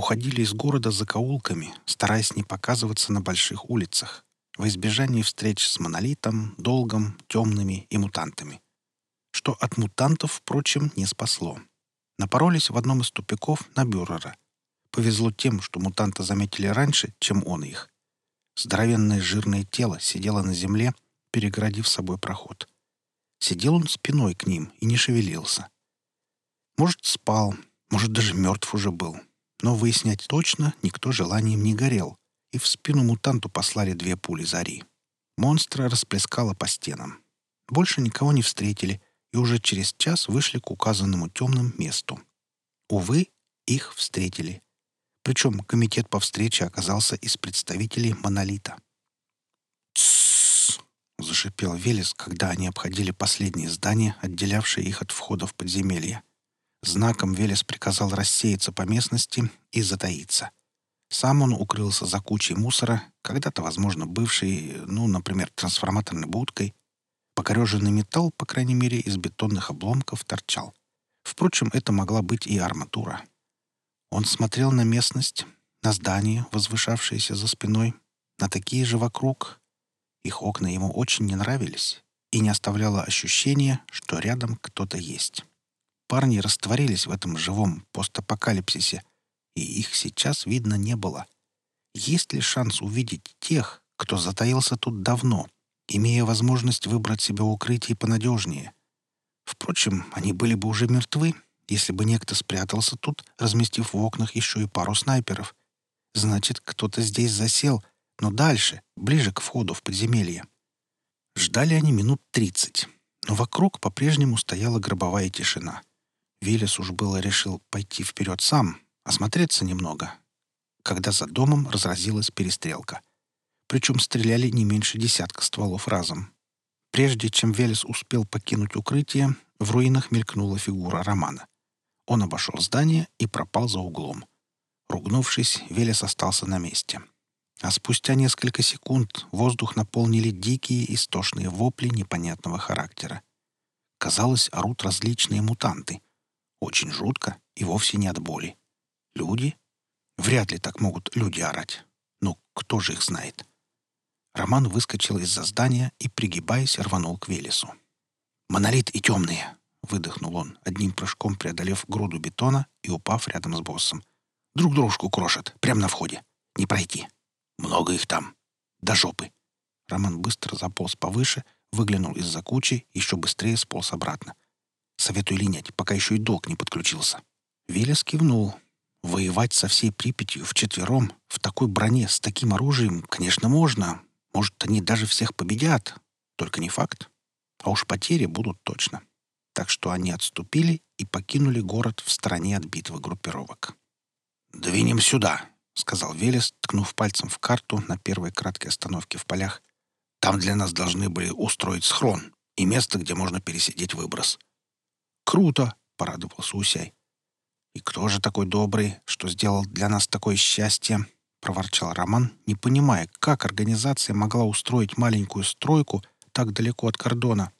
уходили из города закоулками, стараясь не показываться на больших улицах, во избежание встреч с монолитом, долгом, темными и мутантами. Что от мутантов, впрочем, не спасло. Напоролись в одном из тупиков на Бюрера. Повезло тем, что мутанта заметили раньше, чем он их. Здоровенное жирное тело сидело на земле, перегородив собой проход. Сидел он спиной к ним и не шевелился. Может, спал, может, даже мертв уже был. Но выяснять точно никто желанием не горел, и в спину мутанту послали две пули зари. Монстра расплескало по стенам. Больше никого не встретили, и уже через час вышли к указанному темному месту. Увы, их встретили. Причем комитет по встрече оказался из представителей «Монолита». «Тссс!» — зашипел Велес, когда они обходили последнее здание, отделявшее их от входа в подземелье. Знаком Велес приказал рассеяться по местности и затаиться. Сам он укрылся за кучей мусора, когда-то, возможно, бывший, ну, например, трансформаторной будкой. Покореженный металл, по крайней мере, из бетонных обломков торчал. Впрочем, это могла быть и арматура. Он смотрел на местность, на здания, возвышавшиеся за спиной, на такие же вокруг. Их окна ему очень не нравились и не оставляло ощущения, что рядом кто-то есть. Парни растворились в этом живом постапокалипсисе, и их сейчас видно не было. Есть ли шанс увидеть тех, кто затаился тут давно, имея возможность выбрать себе укрытие понадежнее? Впрочем, они были бы уже мертвы, если бы некто спрятался тут, разместив в окнах еще и пару снайперов. Значит, кто-то здесь засел, но дальше, ближе к входу в подземелье. Ждали они минут тридцать, но вокруг по-прежнему стояла гробовая тишина. Виллис уж было решил пойти вперед сам, осмотреться немного, когда за домом разразилась перестрелка. Причем стреляли не меньше десятка стволов разом. Прежде чем Велес успел покинуть укрытие, в руинах мелькнула фигура Романа. Он обошел здание и пропал за углом. Ругнувшись, Велес остался на месте. А спустя несколько секунд воздух наполнили дикие истошные вопли непонятного характера. Казалось, орут различные мутанты — очень жутко и вовсе не от боли. Люди? Вряд ли так могут люди орать. Но кто же их знает? Роман выскочил из-за здания и, пригибаясь, рванул к Велесу. «Монолит и темные!» — выдохнул он, одним прыжком преодолев груду бетона и упав рядом с боссом. «Друг дружку крошат, прямо на входе. Не пройти. Много их там. До жопы!» Роман быстро заполз повыше, выглянул из-за кучи, еще быстрее сполз обратно. Советую линять, пока еще и долг не подключился». Велес кивнул. Воевать со всей Припятью вчетвером, в такой броне, с таким оружием, конечно, можно. Может, они даже всех победят. Только не факт. А уж потери будут точно. Так что они отступили и покинули город в стороне от битвы группировок. «Двинем сюда», — сказал Велес, ткнув пальцем в карту на первой краткой остановке в полях. «Там для нас должны были устроить схрон и место, где можно пересидеть выброс. Круто!» — порадовался Усяй. «И кто же такой добрый, что сделал для нас такое счастье?» — проворчал Роман, не понимая, как организация могла устроить маленькую стройку так далеко от кордона.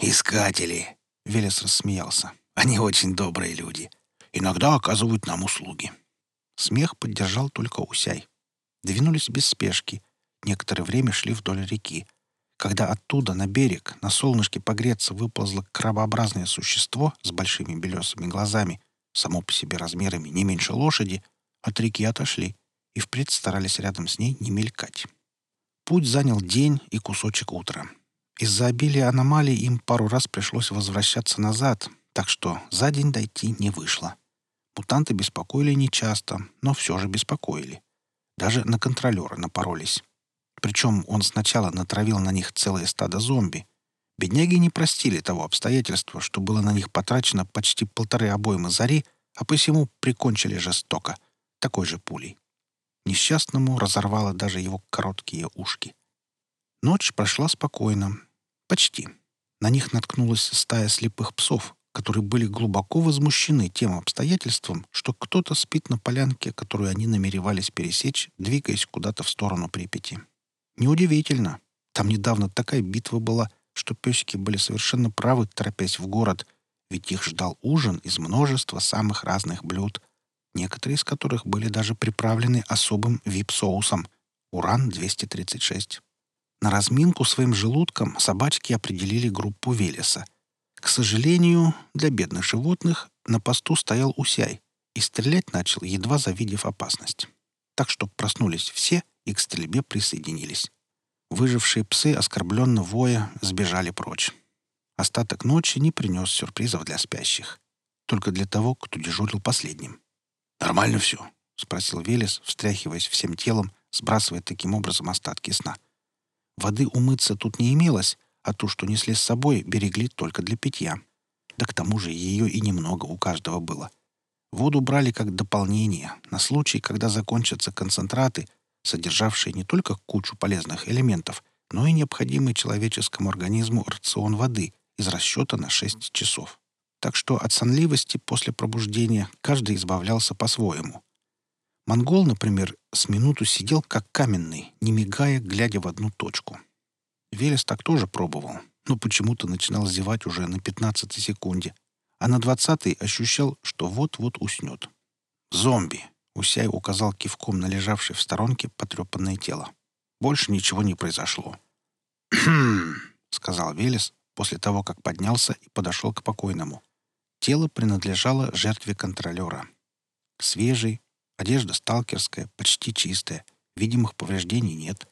«Искатели!» — Велес рассмеялся. «Они очень добрые люди. Иногда оказывают нам услуги». Смех поддержал только Усяй. Двинулись без спешки. Некоторое время шли вдоль реки. Когда оттуда на берег, на солнышке погреться, выползло крабообразное существо с большими белесыми глазами, само по себе размерами не меньше лошади, от реки отошли и впредь старались рядом с ней не мелькать. Путь занял день и кусочек утра. Из-за обилия аномалий им пару раз пришлось возвращаться назад, так что за день дойти не вышло. Мутанты беспокоили нечасто, но все же беспокоили. Даже на контролера напоролись. Причем он сначала натравил на них целое стадо зомби. Бедняги не простили того обстоятельства, что было на них потрачено почти полторы обоймы зари, а посему прикончили жестоко, такой же пулей. Несчастному разорвало даже его короткие ушки. Ночь прошла спокойно. Почти. На них наткнулась стая слепых псов, которые были глубоко возмущены тем обстоятельством, что кто-то спит на полянке, которую они намеревались пересечь, двигаясь куда-то в сторону Припяти. Неудивительно. Там недавно такая битва была, что песики были совершенно правы, торопясь в город, ведь их ждал ужин из множества самых разных блюд. некоторые из которых были даже приправлены особым вип-соусом — уран-236. На разминку своим желудком собачки определили группу Велеса. К сожалению, для бедных животных на посту стоял Усяй и стрелять начал, едва завидев опасность. Так что проснулись все и к стрельбе присоединились. Выжившие псы, оскорбленно воя, сбежали прочь. Остаток ночи не принес сюрпризов для спящих. Только для того, кто дежурил последним. «Нормально все?» — спросил Велес, встряхиваясь всем телом, сбрасывая таким образом остатки сна. Воды умыться тут не имелось, а ту, что несли с собой, берегли только для питья. Да к тому же ее и немного у каждого было. Воду брали как дополнение, на случай, когда закончатся концентраты, содержавшие не только кучу полезных элементов, но и необходимый человеческому организму рацион воды из расчета на 6 часов. Так что от сонливости после пробуждения каждый избавлялся по-своему. Монгол, например, с минуту сидел как каменный, не мигая, глядя в одну точку. Велес так тоже пробовал, но почему-то начинал зевать уже на 15 секунде, а на 20 ощущал, что вот-вот уснет. «Зомби!» — Усяй указал кивком на лежавшее в сторонке потрепанное тело. Больше ничего не произошло. «Хм!» — сказал Велес после того, как поднялся и подошел к покойному. Тело принадлежало жертве контролера. Свежий, Одежда сталкерская, почти чистая. Видимых повреждений нет.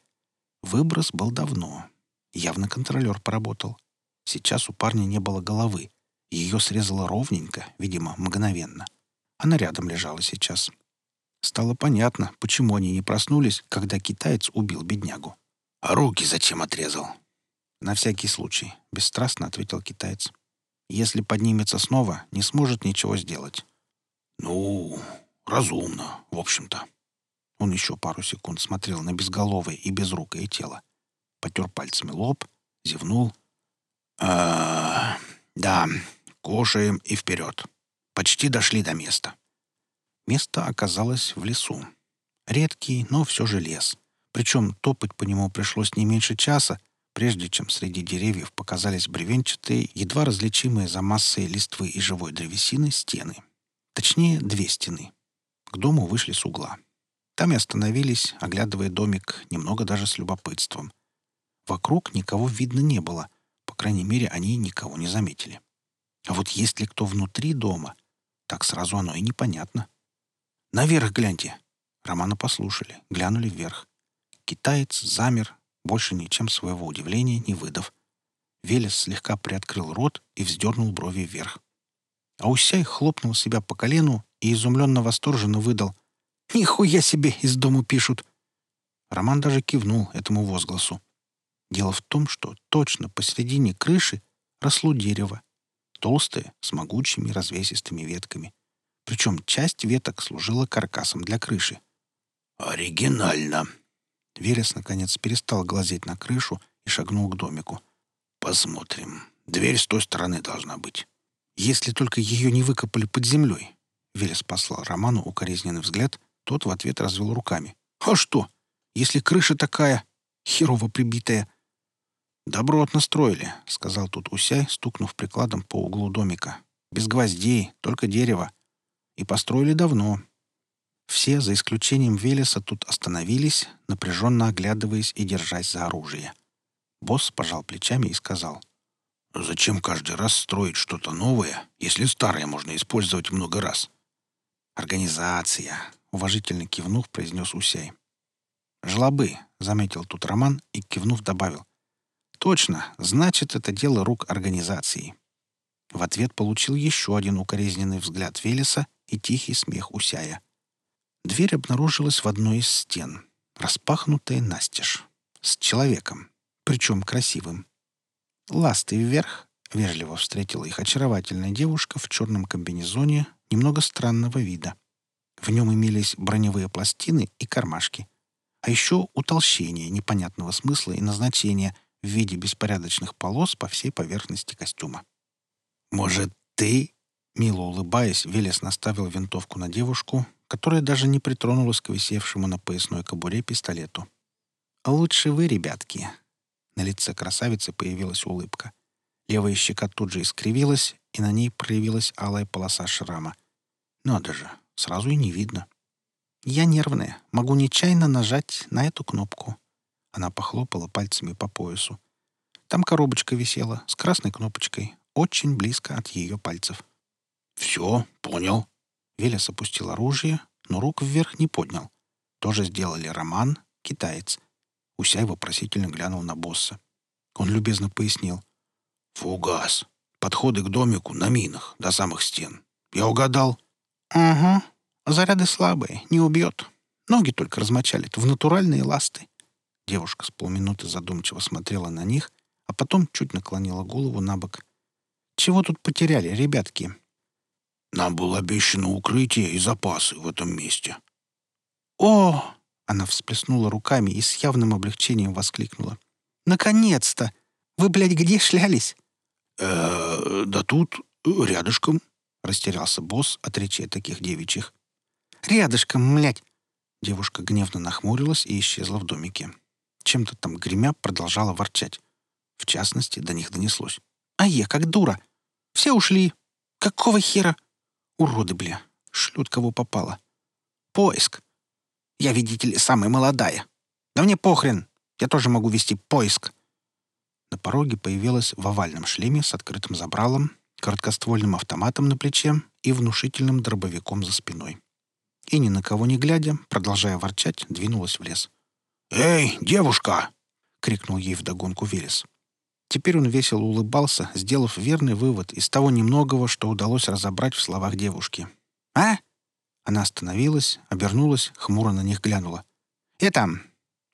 Выброс был давно. Явно контролер поработал. Сейчас у парня не было головы. Ее срезало ровненько, видимо, мгновенно. Она рядом лежала сейчас. Стало понятно, почему они не проснулись, когда китаец убил беднягу. «А руки зачем отрезал?» «На всякий случай», — бесстрастно ответил китаец. «Если поднимется снова, не сможет ничего сделать». «Ну, Разумно, в общем-то. Он еще пару секунд смотрел на безголовое и безрукое тело. Потер пальцами лоб, зевнул. а да, кушаем и вперед. Почти дошли до места. Место оказалось в лесу. Редкий, но все же лес. Причем топать по нему пришлось не меньше часа, прежде чем среди деревьев показались бревенчатые, едва различимые за массой листвы и живой древесины стены. Точнее, две стены. К дому вышли с угла. Там и остановились, оглядывая домик, немного даже с любопытством. Вокруг никого видно не было. По крайней мере, они никого не заметили. А вот есть ли кто внутри дома, так сразу оно и непонятно. «Наверх гляньте!» Романа послушали, глянули вверх. Китаец замер, больше ничем своего удивления не выдав. Велес слегка приоткрыл рот и вздернул брови вверх. Аусяй хлопнул себя по колену и изумленно восторженно выдал. «Нихуя себе из дому пишут!» Роман даже кивнул этому возгласу. Дело в том, что точно посередине крыши росло дерево. Толстое, с могучими развесистыми ветками. Причем часть веток служила каркасом для крыши. «Оригинально!» Верес, наконец, перестал глазеть на крышу и шагнул к домику. «Посмотрим. Дверь с той стороны должна быть». Если только ее не выкопали под землей. Велес послал Роману укоризненный взгляд, тот в ответ развел руками. «А что? Если крыша такая, херово прибитая...» «Добротно строили», — сказал тут Усяй, стукнув прикладом по углу домика. «Без гвоздей, только дерево. И построили давно». Все, за исключением Велеса, тут остановились, напряженно оглядываясь и держась за оружие. Босс пожал плечами и сказал — Зачем каждый раз строить что-то новое, если старое можно использовать много раз? Организация, уважительно кивнув, произнес Усяй. Жлобы, заметил тут Роман и, кивнув, добавил. Точно, значит, это дело рук организации. В ответ получил еще один укоризненный взгляд Велеса и тихий смех Усяя. Дверь обнаружилась в одной из стен, распахнутая настежь, с человеком, причем красивым. «Ласты вверх!» — вежливо встретила их очаровательная девушка в черном комбинезоне немного странного вида. В нем имелись броневые пластины и кармашки. А еще утолщение непонятного смысла и назначения в виде беспорядочных полос по всей поверхности костюма. «Может, ты?» Мило улыбаясь, Велес наставил винтовку на девушку, которая даже не притронулась к висевшему на поясной кобуре пистолету. «А лучше вы, ребятки», на лице красавицы появилась улыбка. Левая щека тут же искривилась, и на ней проявилась алая полоса шрама. Надо же, сразу и не видно. Я нервная, могу нечаянно нажать на эту кнопку. Она похлопала пальцами по поясу. Там коробочка висела с красной кнопочкой, очень близко от ее пальцев. «Все, понял». Велес опустил оружие, но рук вверх не поднял. Тоже сделали Роман, китаец. Усяй вопросительно глянул на босса. Он любезно пояснил. «Фугас. Подходы к домику на минах, до самых стен. Я угадал?» «Ага. Заряды слабые, не убьет. Ноги только размочалит в натуральные ласты». Девушка с полминуты задумчиво смотрела на них, а потом чуть наклонила голову на бок. «Чего тут потеряли, ребятки?» «Нам было обещано укрытие и запасы в этом месте». «О!» — она всплеснула руками и с явным облегчением воскликнула. «Наконец-то! Вы, блядь, где шлялись?» «Э, да тут, рядышком», — растерялся босс от речей таких девичьих. «Рядышком, млядь!» Девушка гневно нахмурилась и исчезла в домике. Чем-то там гремя продолжала ворчать. В частности, до них донеслось. «А я как дура! Все ушли! Какого хера? Уроды, бля! Шлют кого попало! Поиск! Я, видите ли, самая молодая! Да мне похрен! Я тоже могу вести поиск!» На пороге появилась в овальном шлеме с открытым забралом, короткоствольным автоматом на плече и внушительным дробовиком за спиной. И ни на кого не глядя, продолжая ворчать, двинулась в лес. «Эй, девушка!» — крикнул ей вдогонку Велес. Теперь он весело улыбался, сделав верный вывод из того немногого, что удалось разобрать в словах девушки. «А?» Она остановилась, обернулась, хмуро на них глянула. «Это...»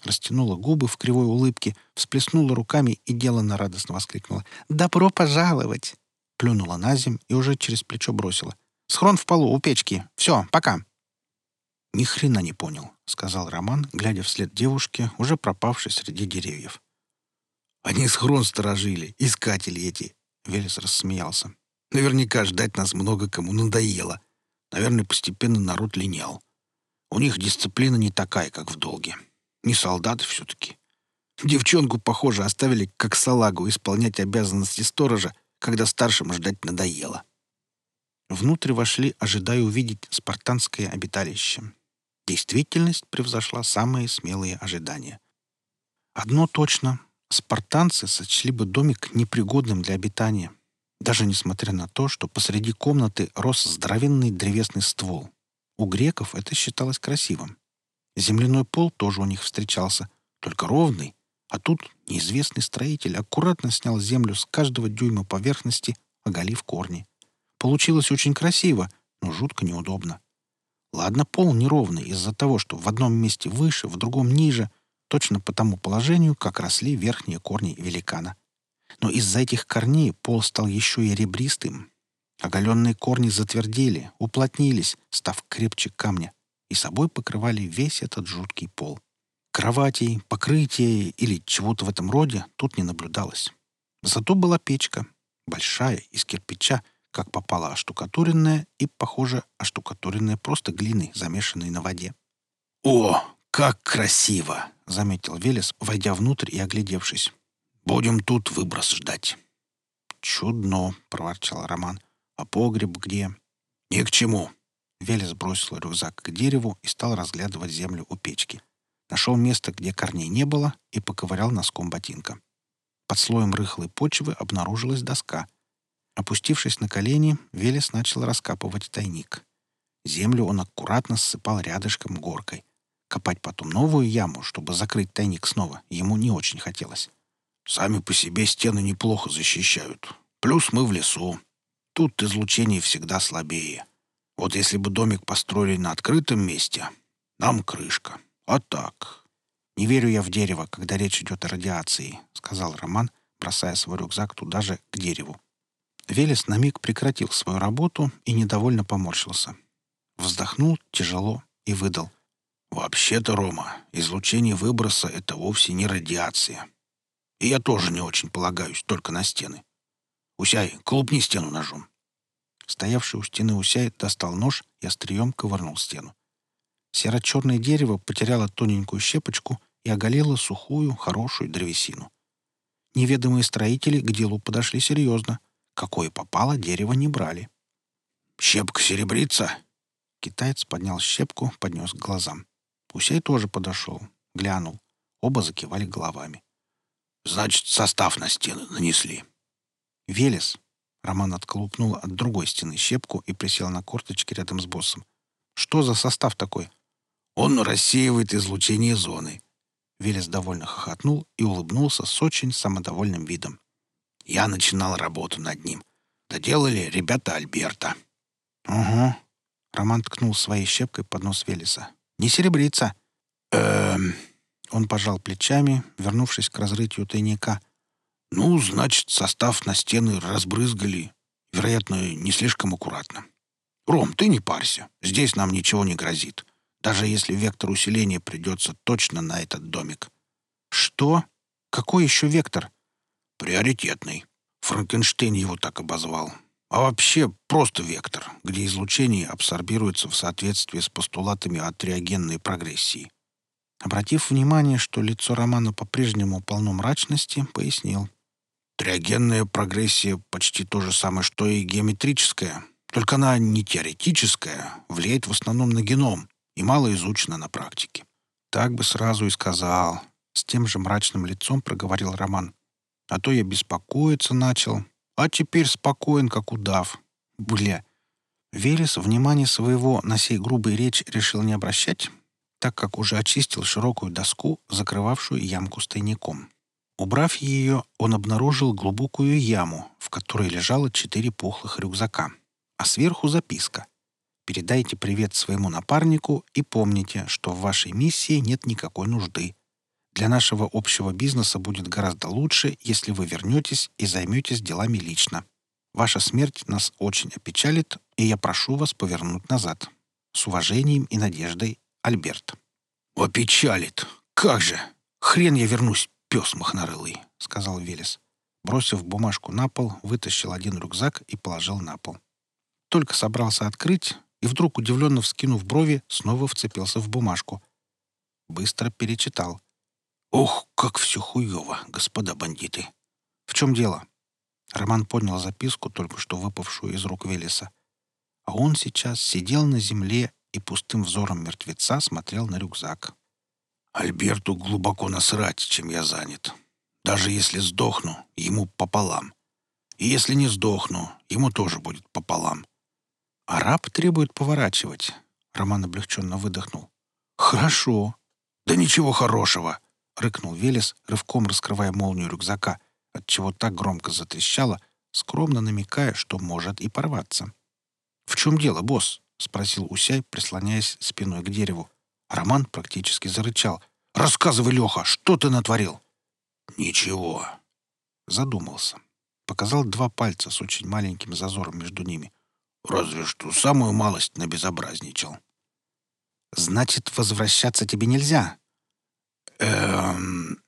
Растянула губы в кривой улыбке, всплеснула руками и деланно радостно воскликнула. «Добро пожаловать!» Плюнула на земь и уже через плечо бросила. «Схрон в полу, у печки. Все, пока!» «Ни хрена не понял», — сказал Роман, глядя вслед девушке, уже пропавшей среди деревьев. «Они схрон сторожили, искатели эти!» — Велес рассмеялся. «Наверняка ждать нас много кому надоело. Наверное, постепенно народ линял. У них дисциплина не такая, как в долге. Не солдаты все-таки. Девчонку, похоже, оставили как салагу исполнять обязанности сторожа, когда старшим ждать надоело. Внутрь вошли, ожидая увидеть спартанское обиталище. Действительность превзошла самые смелые ожидания. Одно точно — спартанцы сочли бы домик непригодным для обитания — даже несмотря на то, что посреди комнаты рос здоровенный древесный ствол. У греков это считалось красивым. Земляной пол тоже у них встречался, только ровный, а тут неизвестный строитель аккуратно снял землю с каждого дюйма поверхности, оголив корни. Получилось очень красиво, но жутко неудобно. Ладно, пол неровный из-за того, что в одном месте выше, в другом ниже, точно по тому положению, как росли верхние корни великана. Но из-за этих корней пол стал еще и ребристым. Оголенные корни затвердели, уплотнились, став крепче камня, и собой покрывали весь этот жуткий пол. Кроватей, покрытия или чего-то в этом роде тут не наблюдалось. Зато была печка, большая, из кирпича, как попало оштукатуренная и, похоже, оштукатуренная просто глиной, замешанной на воде. «О, как красиво!» — заметил Велес, войдя внутрь и оглядевшись. Будем тут выброс ждать». «Чудно», — проворчал Роман. «А погреб где?» «Ни к чему». Велес бросил рюкзак к дереву и стал разглядывать землю у печки. Нашел место, где корней не было, и поковырял носком ботинка. Под слоем рыхлой почвы обнаружилась доска. Опустившись на колени, Велес начал раскапывать тайник. Землю он аккуратно ссыпал рядышком горкой. Копать потом новую яму, чтобы закрыть тайник снова, ему не очень хотелось. Сами по себе стены неплохо защищают. Плюс мы в лесу. Тут излучение всегда слабее. Вот если бы домик построили на открытом месте, нам крышка. А так... «Не верю я в дерево, когда речь идет о радиации», — сказал Роман, бросая свой рюкзак туда же, к дереву. Велес на миг прекратил свою работу и недовольно поморщился. Вздохнул тяжело и выдал. «Вообще-то, Рома, излучение выброса — это вовсе не радиация. И я тоже не очень полагаюсь только на стены. Усяй, колупни стену ножом. Стоявший у стены Усяй достал нож и острием ковырнул стену. Серо-черное дерево потеряло тоненькую щепочку и оголило сухую, хорошую древесину. Неведомые строители к делу подошли серьезно. Какое попало, дерево не брали. «Щепка серебрится?» Китаец поднял щепку, поднес к глазам. Усей тоже подошел, глянул. Оба закивали головами. «Значит, состав на стены нанесли». «Велес». Роман отколупнул от другой стены щепку и присел на корточки рядом с боссом. «Что за состав такой?» «Он рассеивает излучение зоны». Велес довольно хохотнул и улыбнулся с очень самодовольным видом. «Я начинал работу над ним. Доделали ребята Альберта». «Угу». Роман ткнул своей щепкой под нос Велеса. «Не серебрится». «Эм...» Он пожал плечами, вернувшись к разрытию тайника. «Ну, значит, состав на стены разбрызгали. Вероятно, не слишком аккуратно. Ром, ты не парься. Здесь нам ничего не грозит. Даже если вектор усиления придется точно на этот домик». «Что? Какой еще вектор?» «Приоритетный. Франкенштейн его так обозвал. А вообще просто вектор, где излучение абсорбируется в соответствии с постулатами от прогрессии. Обратив внимание, что лицо Романа по-прежнему полно мрачности, пояснил. Триогенная прогрессия почти то же самое, что и геометрическая, только она не теоретическая, влияет в основном на геном и мало изучена на практике. Так бы сразу и сказал. С тем же мрачным лицом проговорил Роман. А то я беспокоиться начал, а теперь спокоен, как удав. Бля. Велес внимание своего на сей грубой речь решил не обращать, так как уже очистил широкую доску, закрывавшую ямку с тайником. Убрав ее, он обнаружил глубокую яму, в которой лежало четыре пухлых рюкзака, а сверху записка. «Передайте привет своему напарнику и помните, что в вашей миссии нет никакой нужды. Для нашего общего бизнеса будет гораздо лучше, если вы вернетесь и займетесь делами лично. Ваша смерть нас очень опечалит, и я прошу вас повернуть назад. С уважением и надеждой, Альберт. «Опечалит! Как же! Хрен я вернусь, пес махнорылый!» — сказал Велес. Бросив бумажку на пол, вытащил один рюкзак и положил на пол. Только собрался открыть, и вдруг, удивленно вскинув брови, снова вцепился в бумажку. Быстро перечитал. «Ох, как все хуево, господа бандиты!» «В чем дело?» Роман поднял записку, только что выпавшую из рук Велеса. А он сейчас сидел на земле и пустым взором мертвеца смотрел на рюкзак. «Альберту глубоко насрать, чем я занят. Даже если сдохну, ему пополам. И если не сдохну, ему тоже будет пополам». «Араб требует поворачивать», — Роман облегченно выдохнул. «Хорошо». «Да ничего хорошего», — рыкнул Велес, рывком раскрывая молнию рюкзака, отчего так громко затрещало, скромно намекая, что может и порваться. «В чем дело, босс?» — спросил Усяй, прислоняясь спиной к дереву. Роман практически зарычал. «Рассказывай, Леха, что ты натворил?» «Ничего». Задумался. Показал два пальца с очень маленьким зазором между ними. «Разве что самую малость набезобразничал». «Значит, возвращаться тебе нельзя?» «Эм...»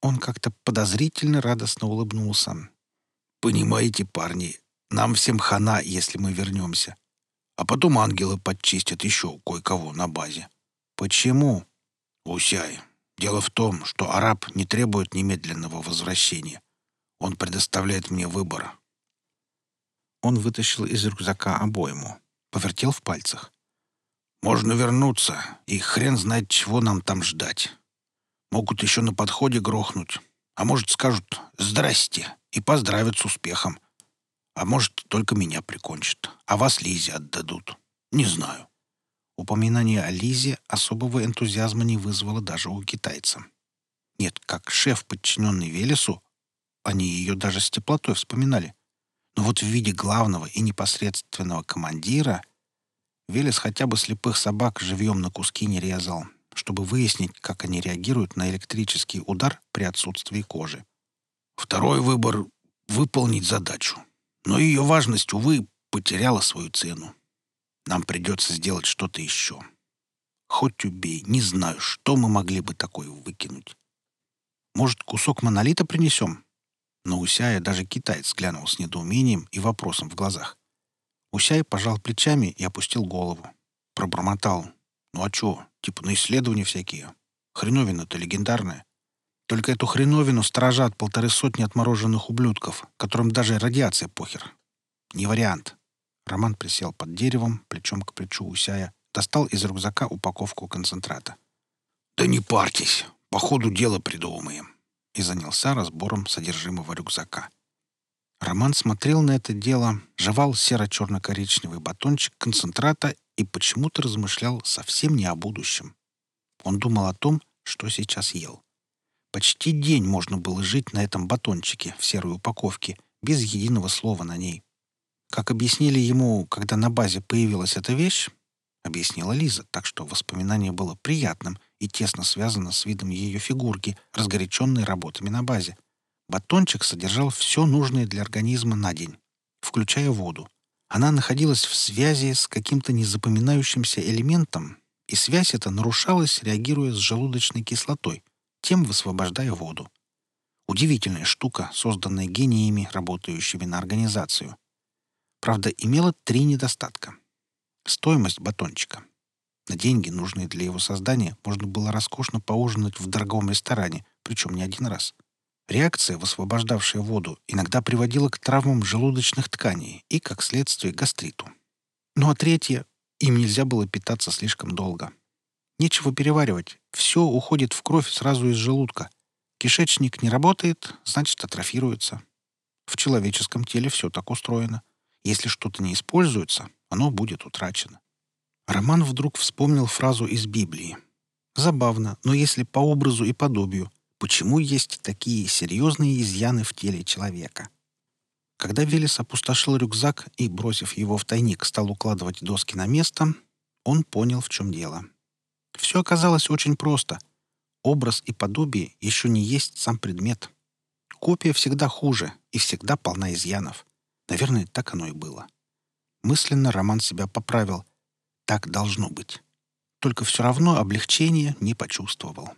Он как-то подозрительно радостно улыбнулся. «Понимаете, парни, нам всем хана, если мы вернемся. А потом ангелы подчистят еще кое-кого на базе. Почему? Усяй. Дело в том, что араб не требует немедленного возвращения. Он предоставляет мне выбор. Он вытащил из рюкзака обойму, повертел в пальцах. Можно вернуться, и хрен знает, чего нам там ждать. Могут еще на подходе грохнуть. А может, скажут «здрасте» и поздравят с успехом. А может, только меня прикончат, а вас Лизе отдадут. Не знаю. Упоминание о Лизе особого энтузиазма не вызвало даже у китайца. Нет, как шеф, подчиненный Велесу, они ее даже с теплотой вспоминали. Но вот в виде главного и непосредственного командира Велес хотя бы слепых собак живьем на куски не резал, чтобы выяснить, как они реагируют на электрический удар при отсутствии кожи. Второй выбор — выполнить задачу. Но ее важность, увы, потеряла свою цену. Нам придется сделать что-то еще. Хоть убей, не знаю, что мы могли бы такое выкинуть. Может, кусок монолита принесем? Но Усяя даже китаец глянул с недоумением и вопросом в глазах. Усяй пожал плечами и опустил голову. Пробормотал. Ну а чё, типа на исследования всякие. Хреновина-то легендарная. Только эту хреновину сторожат полторы сотни отмороженных ублюдков, которым даже радиация похер. Не вариант. Роман присел под деревом, плечом к плечу Усяя, достал из рюкзака упаковку концентрата. «Да не парьтесь, по ходу дела придумаем», и занялся разбором содержимого рюкзака. Роман смотрел на это дело, жевал серо-черно-коричневый батончик концентрата и почему-то размышлял совсем не о будущем. Он думал о том, что сейчас ел. Почти день можно было жить на этом батончике в серой упаковке, без единого слова на ней. Как объяснили ему, когда на базе появилась эта вещь, объяснила Лиза, так что воспоминание было приятным и тесно связано с видом ее фигурки, разгоряченной работами на базе. Батончик содержал все нужное для организма на день, включая воду. Она находилась в связи с каким-то незапоминающимся элементом, и связь эта нарушалась, реагируя с желудочной кислотой, тем высвобождая воду. Удивительная штука, созданная гениями, работающими на организацию. Правда, имела три недостатка. Стоимость батончика. На деньги, нужные для его создания, можно было роскошно поужинать в дорогом ресторане, причем не один раз. Реакция, высвобождавшая воду, иногда приводила к травмам желудочных тканей и, как следствие, гастриту. Ну а третье — им нельзя было питаться слишком долго. Нечего переваривать, все уходит в кровь сразу из желудка. Кишечник не работает, значит, атрофируется. В человеческом теле все так устроено — если что-то не используется, оно будет утрачено. Роман вдруг вспомнил фразу из Библии. Забавно, но если по образу и подобию, почему есть такие серьезные изъяны в теле человека? Когда Велес опустошил рюкзак и, бросив его в тайник, стал укладывать доски на место, он понял, в чем дело. Все оказалось очень просто. Образ и подобие еще не есть сам предмет. Копия всегда хуже и всегда полна изъянов. Наверное, так оно и было. Мысленно Роман себя поправил. Так должно быть. Только все равно облегчения не почувствовал.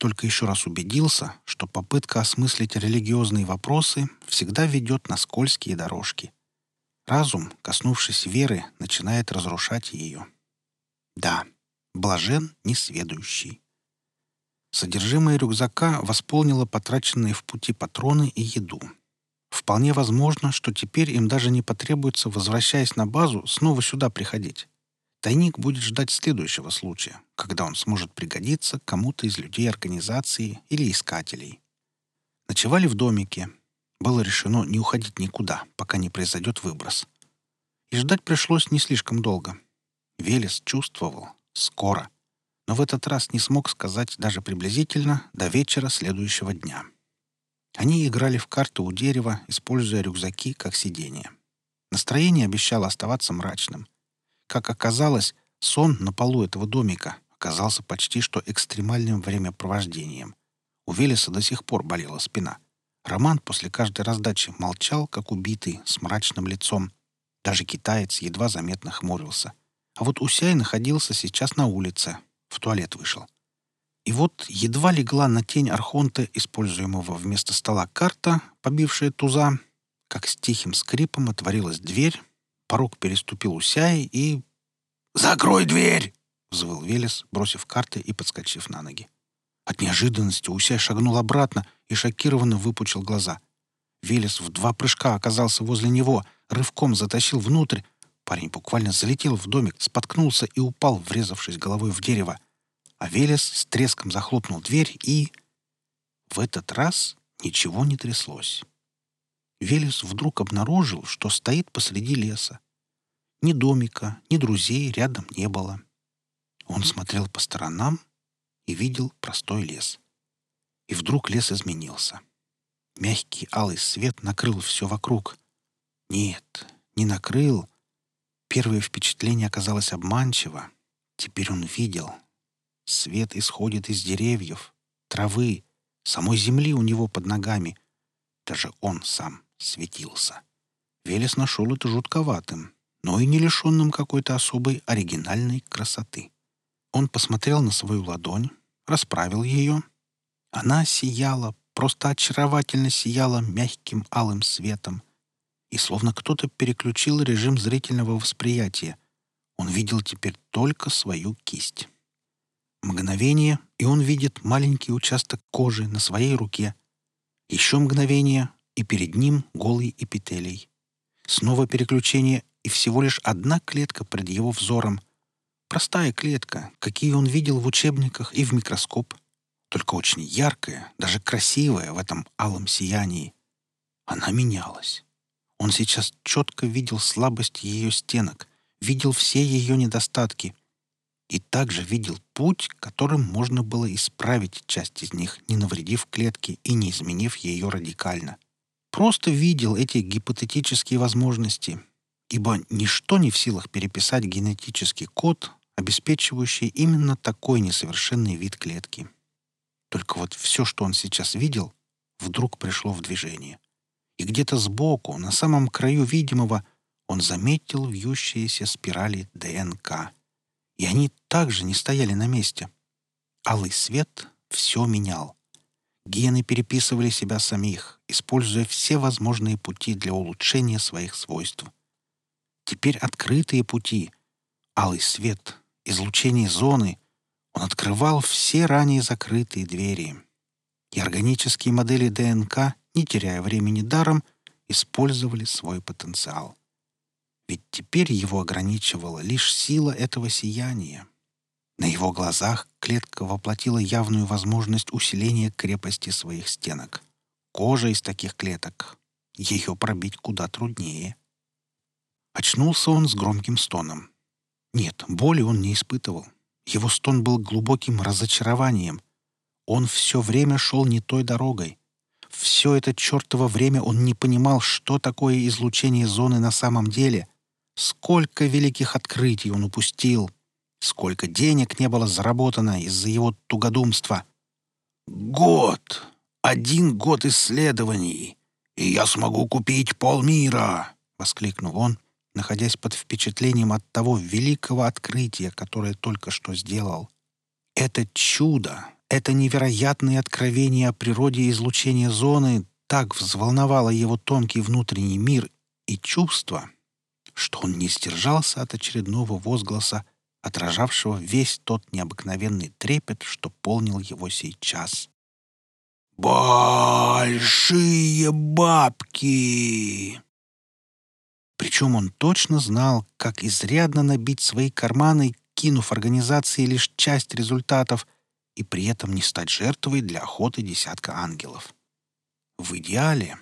Только еще раз убедился, что попытка осмыслить религиозные вопросы всегда ведет на скользкие дорожки. Разум, коснувшись веры, начинает разрушать ее. Да, блажен несведущий. Содержимое рюкзака восполнило потраченные в пути патроны и еду. Вполне возможно, что теперь им даже не потребуется, возвращаясь на базу, снова сюда приходить. Тайник будет ждать следующего случая, когда он сможет пригодиться кому-то из людей организации или искателей. Ночевали в домике. Было решено не уходить никуда, пока не произойдет выброс. И ждать пришлось не слишком долго. Велес чувствовал — скоро. Но в этот раз не смог сказать даже приблизительно до вечера следующего дня. Они играли в карты у дерева, используя рюкзаки как сиденье. Настроение обещало оставаться мрачным. Как оказалось, сон на полу этого домика оказался почти что экстремальным времяпровождением. У Велеса до сих пор болела спина. Роман после каждой раздачи молчал, как убитый, с мрачным лицом. Даже китаец едва заметно хмурился. А вот Усяй находился сейчас на улице. В туалет вышел. И вот едва легла на тень архонта, используемого вместо стола карта, побившая туза, как с тихим скрипом отворилась дверь, порог переступил Усяй и... «Закрой дверь!» — взвыл Велес, бросив карты и подскочив на ноги. От неожиданности Усяй шагнул обратно и шокированно выпучил глаза. Велес в два прыжка оказался возле него, рывком затащил внутрь. Парень буквально залетел в домик, споткнулся и упал, врезавшись головой в дерево — а Велес с треском захлопнул дверь и... В этот раз ничего не тряслось. Велес вдруг обнаружил, что стоит посреди леса. Ни домика, ни друзей рядом не было. Он смотрел по сторонам и видел простой лес. И вдруг лес изменился. Мягкий алый свет накрыл все вокруг. Нет, не накрыл. Первое впечатление оказалось обманчиво. Теперь он видел, Свет исходит из деревьев, травы, самой земли у него под ногами. Даже он сам светился. Велес нашел это жутковатым, но и не лишенным какой-то особой оригинальной красоты. Он посмотрел на свою ладонь, расправил ее. Она сияла, просто очаровательно сияла мягким алым светом. И словно кто-то переключил режим зрительного восприятия. Он видел теперь только свою кисть. Мгновение, и он видит маленький участок кожи на своей руке. Еще мгновение, и перед ним голый эпителий. Снова переключение, и всего лишь одна клетка пред его взором. Простая клетка, какие он видел в учебниках и в микроскоп. Только очень яркая, даже красивая в этом алом сиянии. Она менялась. Он сейчас четко видел слабость ее стенок, видел все ее недостатки и также видел путь, которым можно было исправить часть из них, не навредив клетке и не изменив ее радикально. Просто видел эти гипотетические возможности, ибо ничто не в силах переписать генетический код, обеспечивающий именно такой несовершенный вид клетки. Только вот все, что он сейчас видел, вдруг пришло в движение. И где-то сбоку, на самом краю видимого, он заметил вьющиеся спирали ДНК. И они также не стояли на месте. Алый свет все менял. Гены переписывали себя самих, используя все возможные пути для улучшения своих свойств. Теперь открытые пути, алый свет, излучение зоны, он открывал все ранее закрытые двери. И органические модели ДНК, не теряя времени даром, использовали свой потенциал. Ведь теперь его ограничивала лишь сила этого сияния. На его глазах клетка воплотила явную возможность усиления крепости своих стенок. Кожа из таких клеток. Ее пробить куда труднее. Очнулся он с громким стоном. Нет, боли он не испытывал. Его стон был глубоким разочарованием. Он все время шел не той дорогой. Все это чертово время он не понимал, что такое излучение зоны на самом деле. Сколько великих открытий он упустил. Сколько денег не было заработано из-за его тугодумства. «Год! Один год исследований! И я смогу купить полмира!» — воскликнул он — находясь под впечатлением от того великого открытия, которое только что сделал. Это чудо, это невероятное откровение о природе излучения зоны так взволновало его тонкий внутренний мир и чувства, что он не сдержался от очередного возгласа, отражавшего весь тот необыкновенный трепет, что полнил его сейчас. «Большие бабки!» Причем он точно знал, как изрядно набить свои карманы, кинув организации лишь часть результатов, и при этом не стать жертвой для охоты десятка ангелов. В идеале,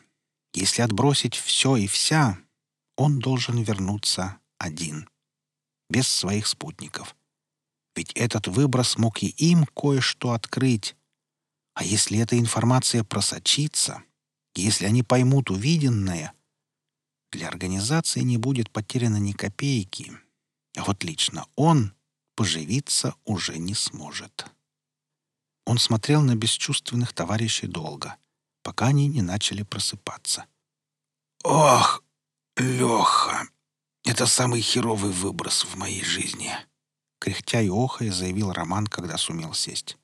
если отбросить все и вся, он должен вернуться один, без своих спутников. Ведь этот выброс мог и им кое-что открыть. А если эта информация просочится, если они поймут увиденное — для организации не будет потеряно ни копейки. А вот лично он поживиться уже не сможет. Он смотрел на бесчувственных товарищей долго, пока они не начали просыпаться. «Ох, Леха, это самый херовый выброс в моей жизни!» Кряхтя и охая заявил Роман, когда сумел сесть.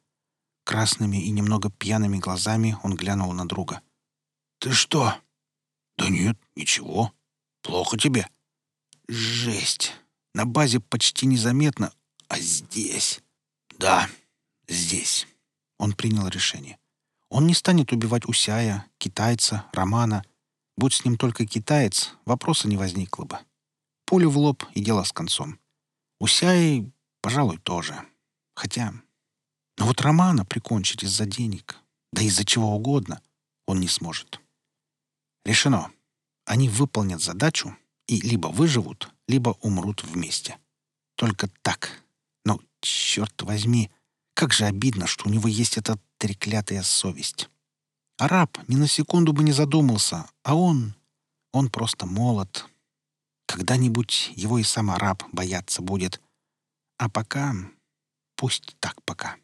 Красными и немного пьяными глазами он глянул на друга. «Ты что?» «Да нет, ничего. Плохо тебе?» «Жесть. На базе почти незаметно, а здесь...» «Да, здесь». Он принял решение. Он не станет убивать Усяя, китайца, Романа. Будь с ним только китаец, вопроса не возникло бы. Пулю в лоб и дело с концом. Усяй, пожалуй, тоже. Хотя... Но вот Романа прикончить из-за денег, да из-за чего угодно, он не сможет. Решено. Они выполнят задачу и либо выживут, либо умрут вместе. Только так. Но, черт возьми, как же обидно, что у него есть эта треклятая совесть. Араб ни на секунду бы не задумался, а он... Он просто молод. Когда-нибудь его и сам араб бояться будет. А пока... Пусть так пока.